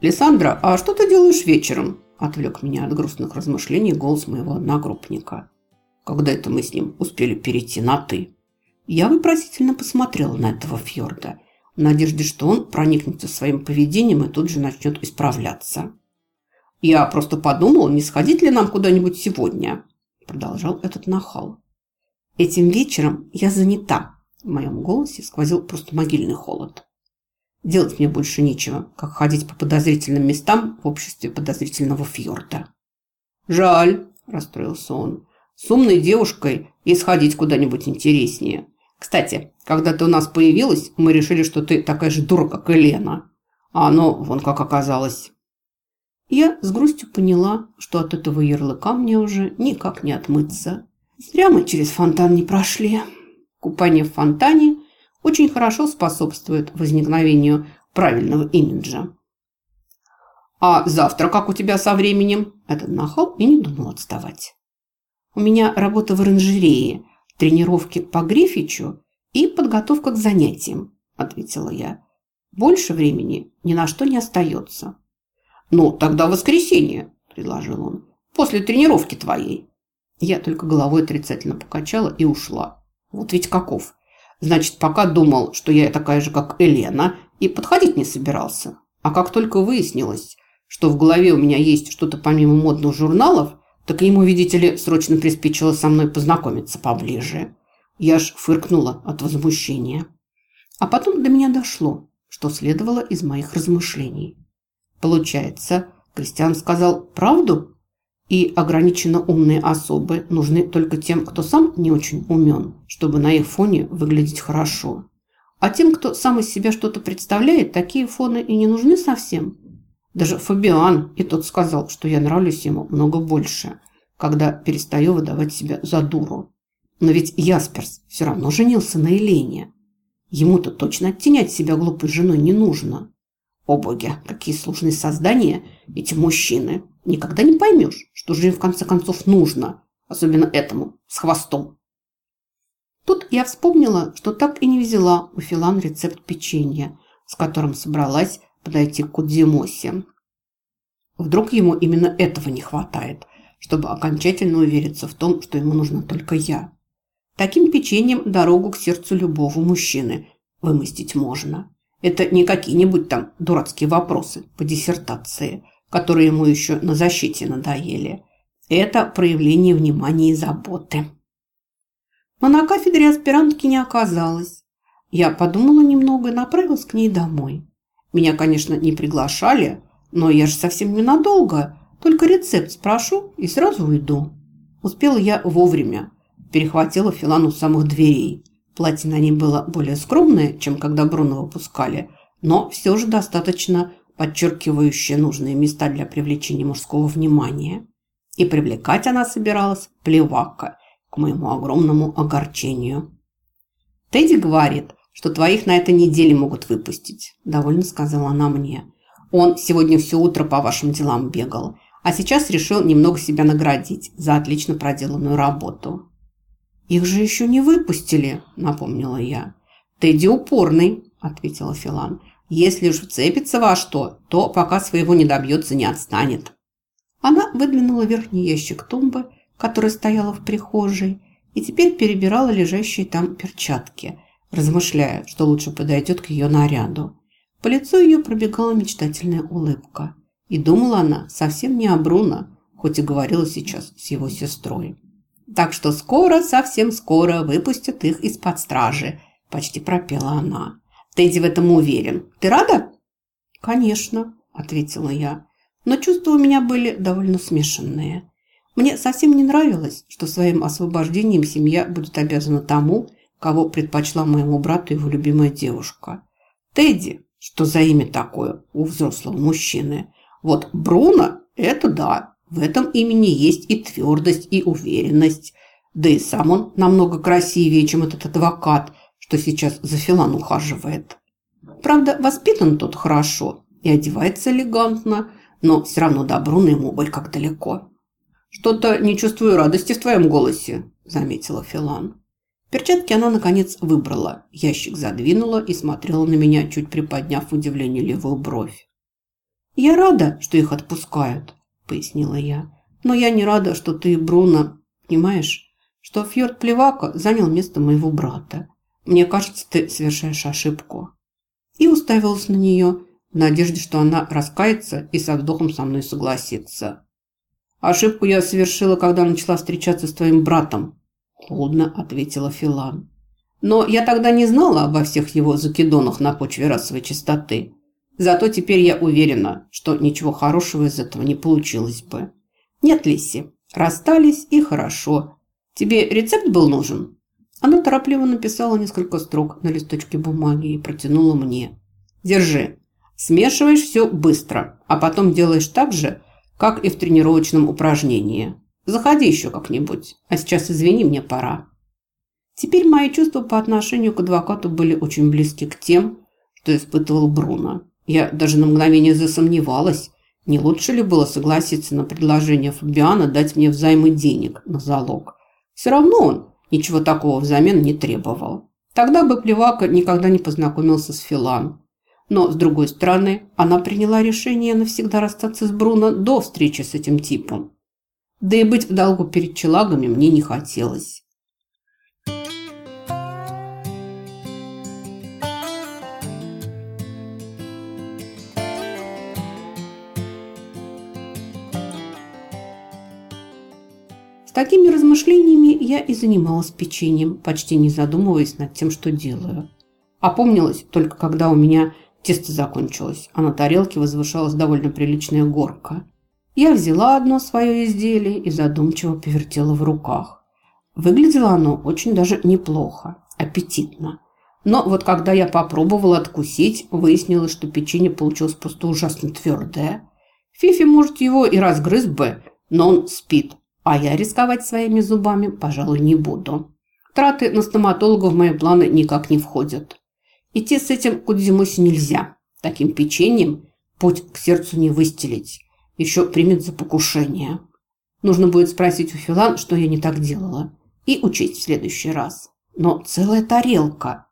«Лиссандра, а что ты делаешь вечером?» – отвлек меня от грустных размышлений голос моего одногруппника. Когда это мы с ним успели перейти на «ты»? Я вопросительно посмотрела на этого фьорда, в надежде, что он проникнется своим поведением и тут же начнет исправляться. «Я просто подумал, не сходить ли нам куда-нибудь сегодня?» – продолжал этот нахал. «Этим вечером я занята», – в моем голосе сквозил просто могильный холод. Делать мне больше нечего, как ходить по подозрительным местам в обществе подозрительного фьорда. «Жаль», – расстроился он, – «с умной девушкой и сходить куда-нибудь интереснее. Кстати, когда ты у нас появилась, мы решили, что ты такая же дура, как и Лена. А оно вон как оказалось». Я с грустью поняла, что от этого ярлыка мне уже никак не отмыться. Зря мы через фонтан не прошли. Купание в фонтане очень хорошо способствует возникновению правильного имиджа. «А завтра как у тебя со временем?» Этот нахал и не думал отставать. «У меня работа в оранжерее, тренировки по Грифичу и подготовка к занятиям», ответила я. «Больше времени ни на что не остается». «Ну, тогда воскресенье», – предложил он, – «после тренировки твоей». Я только головой отрицательно покачала и ушла. Вот ведь каков. Значит, пока думал, что я такая же, как Елена, и подходить не собирался. А как только выяснилось, что в голове у меня есть что-то помимо модных журналов, так ему, видите ли, срочно приспичило со мной познакомиться поближе. Я ж фыркнула от возмущения. А потом до меня дошло, что следовало из моих размышлений. Получается, Кристиан сказал правду? И ограниченно умные особы нужны только тем, кто сам не очень умен, чтобы на их фоне выглядеть хорошо. А тем, кто сам из себя что-то представляет, такие фоны и не нужны совсем. Даже Фабиан и тот сказал, что я нравлюсь ему много больше, когда перестаю выдавать себя за дуру. Но ведь Ясперс все равно женился на Елене. Ему-то точно оттенять себя глупой женой не нужно. О боги, какие сложные создания эти мужчины. Никогда не поймешь, что же им в конце концов нужно. Особенно этому, с хвостом. Тут я вспомнила, что так и не взяла у Филан рецепт печенья, с которым собралась подойти к Кудзимосе. Вдруг ему именно этого не хватает, чтобы окончательно увериться в том, что ему нужна только я. Таким печеньем дорогу к сердцу любого мужчины вымостить можно. Это не какие-нибудь там дурацкие вопросы по диссертации, которые ему еще на защите надоели. Это проявление внимания и заботы. Но на кафедре аспирантки не оказалось. Я подумала немного и направилась к ней домой. Меня, конечно, не приглашали, но я же совсем ненадолго. Только рецепт спрошу и сразу уйду. Успела я вовремя. Перехватила Филану с самых дверей. Платье на ней было более скромное, чем когда Бруно выпускали, но все же достаточно подчеркивающее нужные места для привлечения мужского внимания. И привлекать она собиралась плевака, к моему огромному огорчению. «Тедди говорит, что твоих на этой неделе могут выпустить», – довольно сказала она мне. «Он сегодня все утро по вашим делам бегал, а сейчас решил немного себя наградить за отлично проделанную работу». «Их же еще не выпустили», – напомнила я. «Тедди упорный», – ответила Филан. «Если уж вцепится во что, то пока своего не добьется, не отстанет». Она выдвинула верхний ящик тумбы, которая стояла в прихожей, и теперь перебирала лежащие там перчатки, размышляя, что лучше подойдет к ее наряду. По лицу ее пробегала мечтательная улыбка. И думала она совсем не о Бруно, хоть и говорила сейчас с его сестрой. Так что скоро, совсем скоро выпустят их из-под стражи», – почти пропела она. «Тедди в этом уверен. Ты рада?» «Конечно», – ответила я. Но чувства у меня были довольно смешанные. Мне совсем не нравилось, что своим освобождением семья будет обязана тому, кого предпочла моему брату его любимая девушка. Тедди, что за имя такое у взрослого мужчины? Вот Бруно – это да, в этом имени есть и твердость, и уверенность. Да и сам он намного красивее, чем этот адвокат, что сейчас за Филан ухаживает. Правда, воспитан тот хорошо и одевается элегантно, но все равно до Бруно ему боль как далеко. «Что-то не чувствую радости в твоем голосе», – заметила Филан. Перчатки она, наконец, выбрала, ящик задвинула и смотрела на меня, чуть приподняв в левую бровь. «Я рада, что их отпускают», – пояснила я. «Но я не рада, что ты, Бруно, понимаешь, что Фьорд Плевака занял место моего брата. Мне кажется, ты совершаешь ошибку». И уставилась на нее в надежде, что она раскается и со вздохом со мной согласится. «Ошибку я совершила, когда начала встречаться с твоим братом», – холодно ответила Филан. «Но я тогда не знала обо всех его закидонах на почве расовой чистоты. Зато теперь я уверена, что ничего хорошего из этого не получилось бы. Нет, Лисси, расстались и хорошо. Тебе рецепт был нужен?» Она торопливо написала несколько строк на листочке бумаги и протянула мне. «Держи. Смешиваешь все быстро, а потом делаешь так же, как и в тренировочном упражнении. Заходи еще как-нибудь, а сейчас извини, мне пора». Теперь мои чувства по отношению к адвокату были очень близки к тем, что испытывал Бруно. Я даже на мгновение засомневалась, не лучше ли было согласиться на предложение Фабиана дать мне взаймы денег на залог. Все равно он ничего такого взамен не требовал. Тогда бы Плевака никогда не познакомился с Филан. Но, с другой стороны, она приняла решение навсегда расстаться с Бруно до встречи с этим типом. Да и быть в долгу перед челагами мне не хотелось. Такими размышлениями я и занималась печеньем, почти не задумываясь над тем, что делаю. Опомнилась только когда у меня тесто закончилось, а на тарелке возвышалась довольно приличная горка. Я взяла одно свое изделие и задумчиво повертела в руках. Выглядело оно очень даже неплохо, аппетитно. Но вот когда я попробовала откусить, выяснилось, что печенье получилось просто ужасно твердое. Фифи, может, его и разгрыз бы, но он спит, а я рисковать своими зубами, пожалуй, не буду. Траты на стоматолога в мои планы никак не входят. Идти с этим к Удзимосе нельзя. Таким печеньем путь к сердцу не выстелить. Еще примет за покушение. Нужно будет спросить у Филан, что я не так делала. И учесть в следующий раз. Но целая тарелка.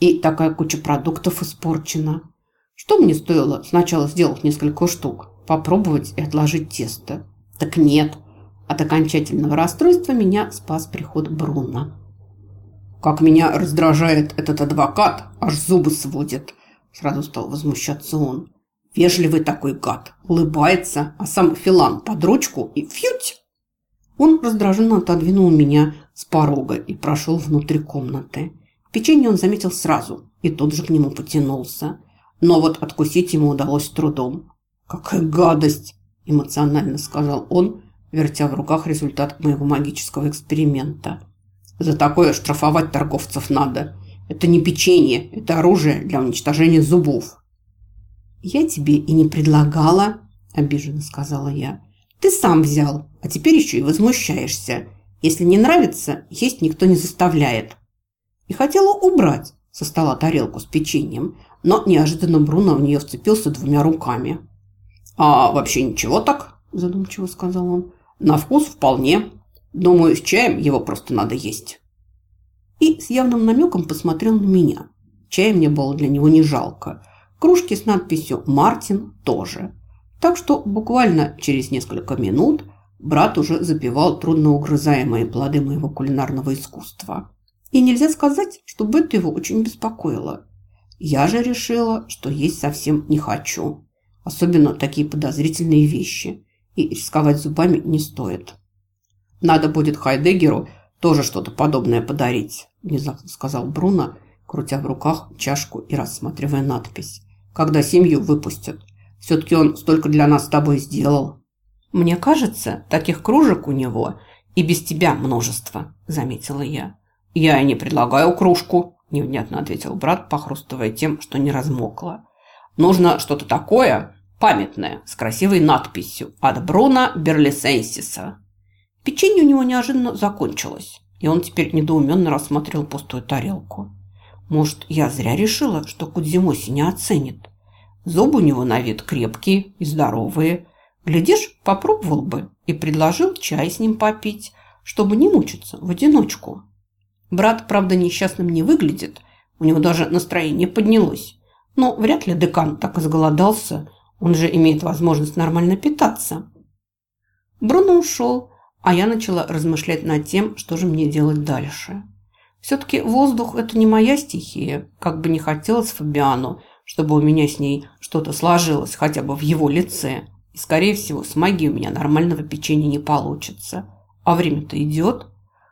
И такая куча продуктов испорчена. Что мне стоило сначала сделать несколько штук? Попробовать и отложить тесто? Так нет. От окончательного расстройства меня спас приход Бруно. «Как меня раздражает этот адвокат, аж зубы сводит!» Сразу стал возмущаться он. «Вежливый такой гад, улыбается, а сам Филан под ручку и фьють!» Он раздраженно отодвинул меня с порога и прошел внутрь комнаты. Печенье он заметил сразу и тут же к нему потянулся. Но вот откусить ему удалось трудом. «Какая гадость!» – эмоционально сказал он, вертя в руках результат моего магического эксперимента. За такое штрафовать торговцев надо. Это не печенье, это оружие для уничтожения зубов. Я тебе и не предлагала, обиженно сказала я. Ты сам взял, а теперь еще и возмущаешься. Если не нравится, есть никто не заставляет. И хотела убрать со стола тарелку с печеньем, но неожиданно Бруно в нее вцепился двумя руками. «А вообще ничего так?» – задумчиво сказал он. На вкус вполне. Думаю, с чаем его просто надо есть. И с явным намеком посмотрел на меня. Чая мне было для него не жалко. Кружки с надписью «Мартин» тоже. Так что буквально через несколько минут брат уже запивал трудноугрызаемые плоды моего кулинарного искусства. И нельзя сказать, чтобы это его очень беспокоило. Я же решила, что есть совсем не хочу. Особенно такие подозрительные вещи и рисковать зубами не стоит. «Надо будет Хайдегеру тоже что-то подобное подарить», – внезапно сказал Бруно, крутя в руках чашку и рассматривая надпись. «Когда семью выпустят. Все-таки он столько для нас с тобой сделал». «Мне кажется, таких кружек у него и без тебя множество», – заметила я. «Я и не предлагаю кружку», – невнятно ответил брат, похрустывая тем, что не размокло. «Нужно что-то такое, памятное, с красивой надписью «От Бруно Берлисенсиса». Печенье у него неожиданно закончилось, и он теперь недоуменно рассматривал пустую тарелку. Может, я зря решила, что Кудзимоси не оценит. Зубы у него на вид крепкие и здоровые. Глядишь, попробовал бы и предложил чай с ним попить, чтобы не мучиться в одиночку. Брат, правда, несчастным не выглядит, у него даже настроение поднялось. Но вряд ли декан так изголодался, Он же имеет возможность нормально питаться. Бруно ушел, а я начала размышлять над тем, что же мне делать дальше. Все-таки воздух – это не моя стихия, как бы не хотелось Фабиану, чтобы у меня с ней что-то сложилось хотя бы в его лице. И, скорее всего, с магией у меня нормального печенья не получится. А время-то идет.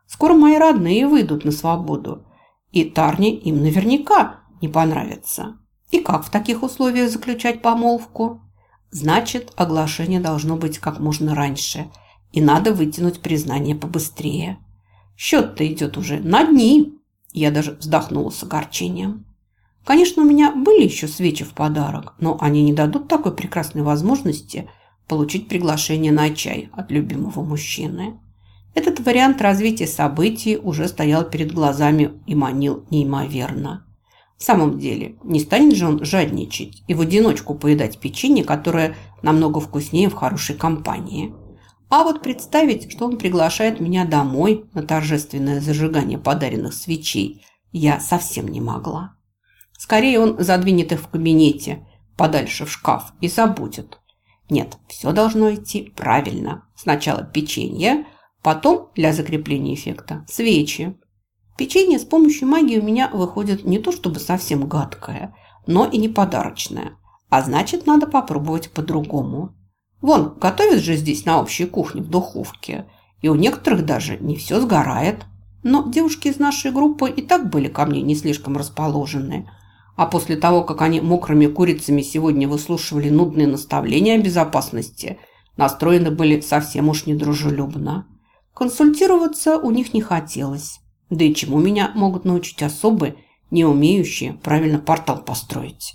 Скоро мои родные выйдут на свободу. И Тарни им наверняка не понравится. И как в таких условиях заключать помолвку? Значит, оглашение должно быть как можно раньше. И надо вытянуть признание побыстрее. Счет-то идет уже на дни. Я даже вздохнула с огорчением. Конечно, у меня были еще свечи в подарок, но они не дадут такой прекрасной возможности получить приглашение на чай от любимого мужчины. Этот вариант развития событий уже стоял перед глазами и манил неимоверно. В самом деле, не станет же он жадничать и в одиночку поедать печенье, которое намного вкуснее в хорошей компании. А вот представить, что он приглашает меня домой на торжественное зажигание подаренных свечей, я совсем не могла. Скорее он задвинет их в кабинете, подальше в шкаф и забудет. Нет, все должно идти правильно. Сначала печенье, потом для закрепления эффекта свечи. Печенье с помощью магии у меня выходит не то чтобы совсем гадкое, но и не подарочное. А значит, надо попробовать по-другому. Вон, готовят же здесь на общей кухне в духовке. И у некоторых даже не все сгорает. Но девушки из нашей группы и так были ко мне не слишком расположены. А после того, как они мокрыми курицами сегодня выслушивали нудные наставления о безопасности, настроены были совсем уж недружелюбно. Консультироваться у них не хотелось. Да и чему меня могут научить особы, не умеющие правильно портал построить?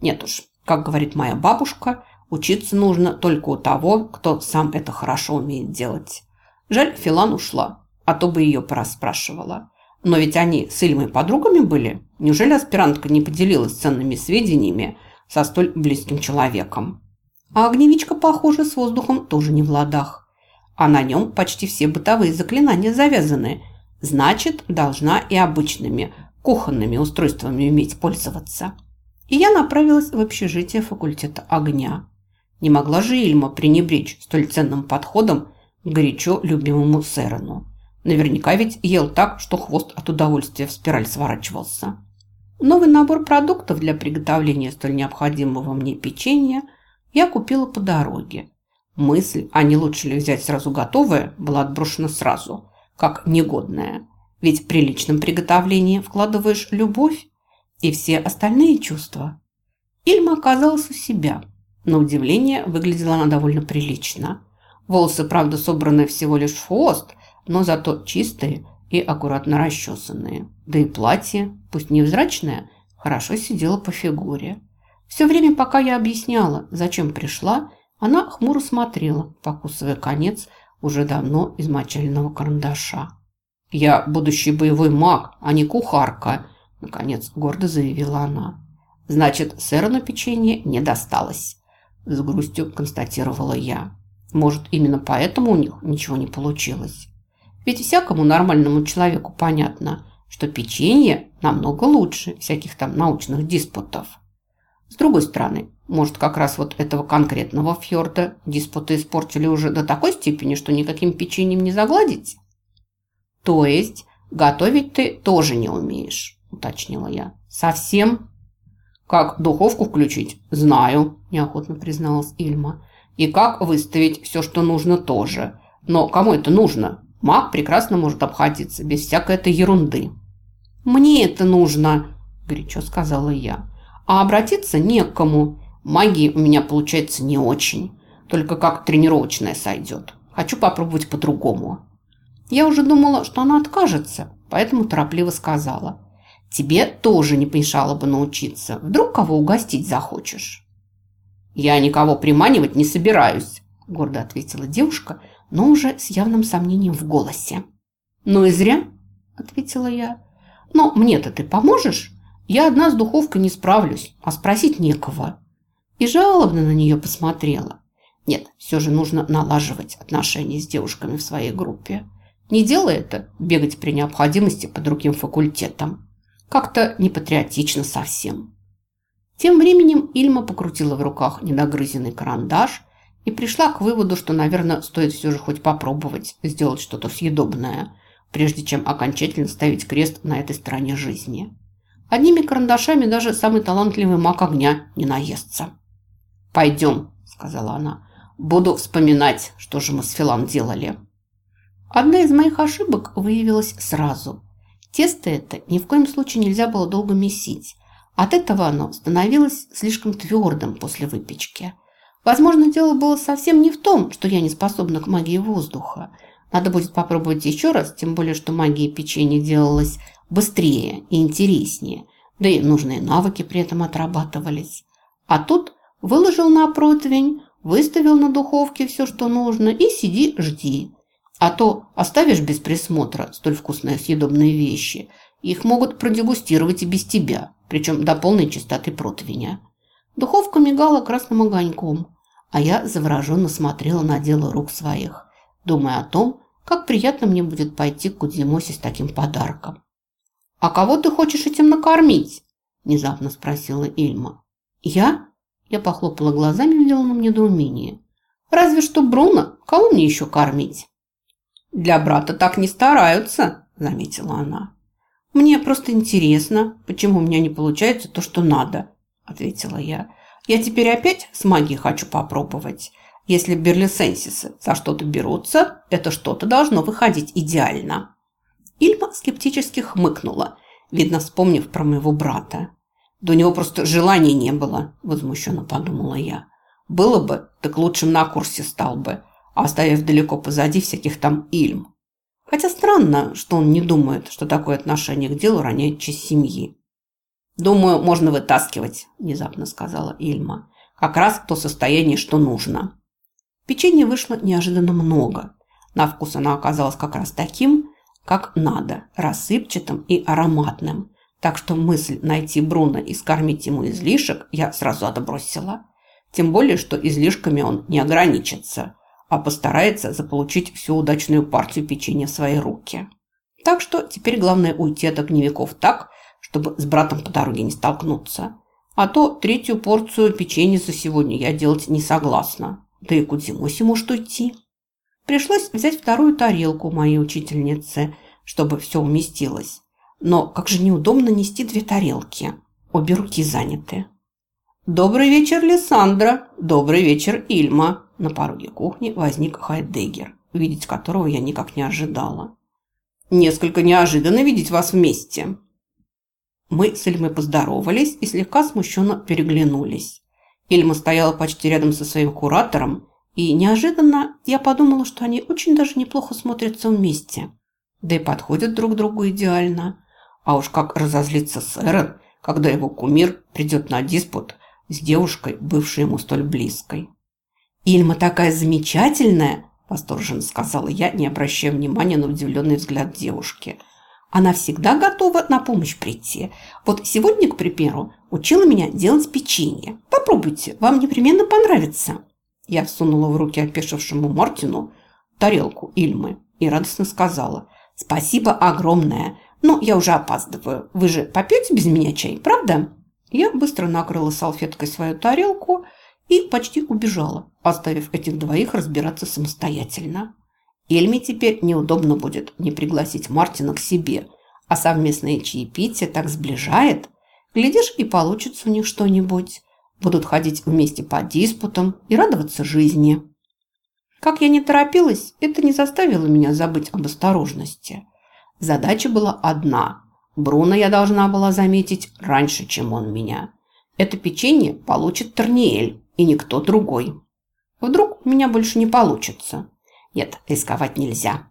Нет уж, как говорит моя бабушка, учиться нужно только у того, кто сам это хорошо умеет делать. Жаль, Филан ушла, а то бы ее порасспрашивала. Но ведь они с Ильмой подругами были. Неужели аспирантка не поделилась ценными сведениями со столь близким человеком? А огневичка, похоже, с воздухом тоже не в ладах. А на нем почти все бытовые заклинания завязаны. Значит, должна и обычными кухонными устройствами уметь пользоваться. И я направилась в общежитие факультета огня. Не могла же Ильма пренебречь столь ценным подходом к горячо любимому Серену. Наверняка ведь ел так, что хвост от удовольствия в спираль сворачивался. Новый набор продуктов для приготовления столь необходимого мне печенья я купила по дороге. Мысль, а не лучше ли взять сразу готовое, была отброшена сразу, как негодная. Ведь при личном приготовлении вкладываешь любовь и все остальные чувства. Ильма оказалась у себя. На удивление выглядела она довольно прилично. Волосы, правда, собраны всего лишь в хвост – но зато чистые и аккуратно расчесанные. Да и платье, пусть невзрачное, хорошо сидело по фигуре. Все время, пока я объясняла, зачем пришла, она хмуро смотрела, покусывая конец уже давно измочаленного карандаша. «Я будущий боевой маг, а не кухарка», – наконец гордо заявила она. «Значит, сэру на печенье не досталось», – с грустью констатировала я. «Может, именно поэтому у них ничего не получилось?» Ведь всякому нормальному человеку понятно, что печенье намного лучше всяких там научных диспутов. С другой стороны, может, как раз вот этого конкретного фьорда диспуты испортили уже до такой степени, что никаким печеньем не загладить? То есть готовить ты тоже не умеешь, уточнила я. Совсем? Как духовку включить? Знаю, неохотно призналась Ильма. И как выставить все, что нужно тоже. Но кому это нужно? Маг прекрасно может обходиться без всякой этой ерунды. «Мне это нужно», – горячо сказала я. «А обратиться не к кому. Магии у меня получается не очень. Только как тренировочная сойдет. Хочу попробовать по-другому». Я уже думала, что она откажется, поэтому торопливо сказала. «Тебе тоже не помешало бы научиться. Вдруг кого угостить захочешь?» «Я никого приманивать не собираюсь», – гордо ответила девушка – но уже с явным сомнением в голосе. «Ну и зря», – ответила я. «Но мне-то ты поможешь? Я одна с духовкой не справлюсь, а спросить некого». И жалобно на нее посмотрела. Нет, все же нужно налаживать отношения с девушками в своей группе. Не делай это, бегать при необходимости по другим факультетам. Как-то непатриотично совсем. Тем временем Ильма покрутила в руках недогрызенный карандаш и пришла к выводу, что, наверное, стоит все же хоть попробовать сделать что-то съедобное, прежде чем окончательно ставить крест на этой стороне жизни. Одними карандашами даже самый талантливый маг огня не наестся. «Пойдем», – сказала она, – «буду вспоминать, что же мы с Филан делали». Одна из моих ошибок выявилась сразу. Тесто это ни в коем случае нельзя было долго месить. От этого оно становилось слишком твердым после выпечки. Возможно, дело было совсем не в том, что я не способна к магии воздуха. Надо будет попробовать еще раз, тем более, что магия печенья делалась быстрее и интереснее, да и нужные навыки при этом отрабатывались. А тут выложил на противень, выставил на духовке все, что нужно, и сиди, жди. А то оставишь без присмотра столь вкусные съедобные вещи, их могут продегустировать и без тебя причем до полной чистоты противня. Духовка мигала красным огоньком, а я завороженно смотрела на дело рук своих, думая о том, как приятно мне будет пойти к Кудзимосе с таким подарком. «А кого ты хочешь этим накормить?» – внезапно спросила Ильма. «Я?» – я похлопала глазами в деланном недоумении. «Разве что Бруно. Кого мне еще кормить?» «Для брата так не стараются», – заметила она. «Мне просто интересно, почему у меня не получается то, что надо», – ответила я. «Я теперь опять с магией хочу попробовать. Если берлисенсисы за что-то берутся, это что-то должно выходить идеально». Ильма скептически хмыкнула, видно, вспомнив про моего брата. «Да у него просто желания не было», – возмущенно подумала я. «Было бы, так лучшим на курсе стал бы, оставив далеко позади всяких там Ильм. Хотя странно, что он не думает, что такое отношение к делу роняет честь семьи. «Думаю, можно вытаскивать», – внезапно сказала Ильма. «Как раз то состояние, что нужно». Печенье вышло неожиданно много. На вкус оно оказалось как раз таким, как надо, рассыпчатым и ароматным. Так что мысль найти Бруно и скормить ему излишек я сразу отбросила. Тем более, что излишками он не ограничится – а постарается заполучить всю удачную партию печенья в свои руки. Так что теперь главное уйти от огневиков так, чтобы с братом по дороге не столкнуться. А то третью порцию печенья за сегодня я делать не согласна. Да и Кудзимоси может уйти. Пришлось взять вторую тарелку моей учительницы, чтобы все уместилось. Но как же неудобно нести две тарелки. Обе руки заняты. «Добрый вечер, Лиссандра! Добрый вечер, Ильма!» На пороге кухни возник Хайдеггер, видеть которого я никак не ожидала. «Несколько неожиданно видеть вас вместе!» Мы с Ильмой поздоровались и слегка смущенно переглянулись. Ильма стояла почти рядом со своим куратором, и неожиданно я подумала, что они очень даже неплохо смотрятся вместе. Да и подходят друг другу идеально. А уж как разозлится Сэрон, когда его кумир придет на диспут – с девушкой, бывшей ему столь близкой. «Ильма такая замечательная!» – восторженно сказала я, не обращая внимания на удивленный взгляд девушки. «Она всегда готова на помощь прийти. Вот сегодня, к примеру, учила меня делать печенье. Попробуйте, вам непременно понравится». Я всунула в руки опешившему Мартину тарелку Ильмы и радостно сказала «Спасибо огромное, но я уже опаздываю. Вы же попьете без меня чай, правда?» Я быстро накрыла салфеткой свою тарелку и почти убежала, оставив этих двоих разбираться самостоятельно. Эльме теперь неудобно будет не пригласить Мартина к себе, а совместное чаепитие так сближает. Глядишь, и получится у них что-нибудь. Будут ходить вместе по диспутам и радоваться жизни. Как я не торопилась, это не заставило меня забыть об осторожности. Задача была одна Бруно я должна была заметить раньше, чем он меня. Это печенье получит Терниэль и никто другой. Вдруг у меня больше не получится. Нет, рисковать нельзя.